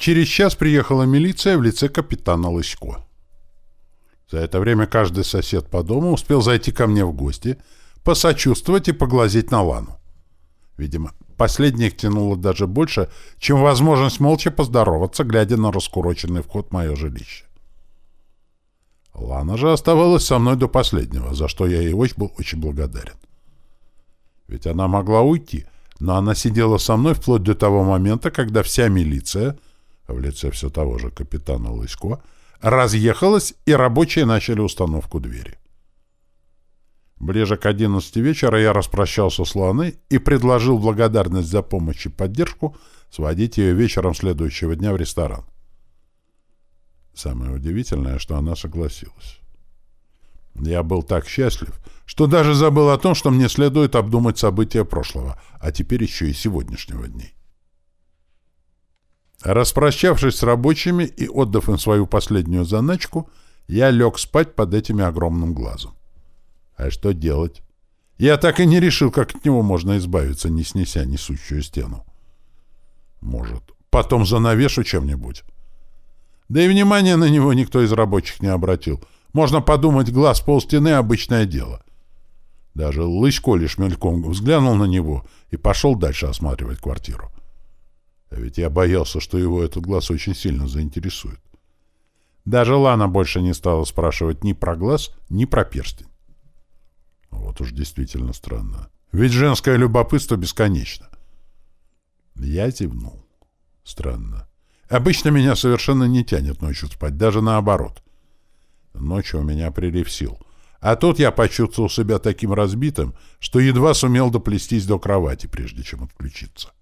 Через час приехала милиция в лице капитана Лысько. За это время каждый сосед по дому успел зайти ко мне в гости, посочувствовать и поглазеть на Лану. Видимо, последних тянуло даже больше, чем возможность молча поздороваться, глядя на раскуроченный вход в мое жилище. Лана же оставалась со мной до последнего, за что я ей был очень благодарен. Ведь она могла уйти, но она сидела со мной вплоть до того момента, когда вся милиция, в лице все того же капитана Лысько, разъехалась, и рабочие начали установку двери. Ближе к 11 вечера я распрощался с Ланой и предложил благодарность за помощь и поддержку сводить ее вечером следующего дня в ресторан. Самое удивительное, что она согласилась. Я был так счастлив, что даже забыл о том, что мне следует обдумать события прошлого, а теперь еще и сегодняшнего дней. Распрощавшись с рабочими и отдав им свою последнюю заначку, я лег спать под этими огромным глазом. А что делать? Я так и не решил, как от него можно избавиться, не снеся несущую стену. Может, потом занавешу чем-нибудь? Да и внимания на него никто из рабочих не обратил. Можно подумать, глаз полстены — обычное дело. Даже Лысько лишь мельком взглянул на него и пошел дальше осматривать квартиру. Ведь я боялся, что его этот глаз очень сильно заинтересует. Даже Лана больше не стала спрашивать ни про глаз, ни про перстень. Вот уж действительно странно. Ведь женское любопытство бесконечно. Я зевнул. Странно. Обычно меня совершенно не тянет ночью спать, даже наоборот. Ночью у меня прилив сил. А тут я почувствовал себя таким разбитым, что едва сумел доплестись до кровати, прежде чем отключиться.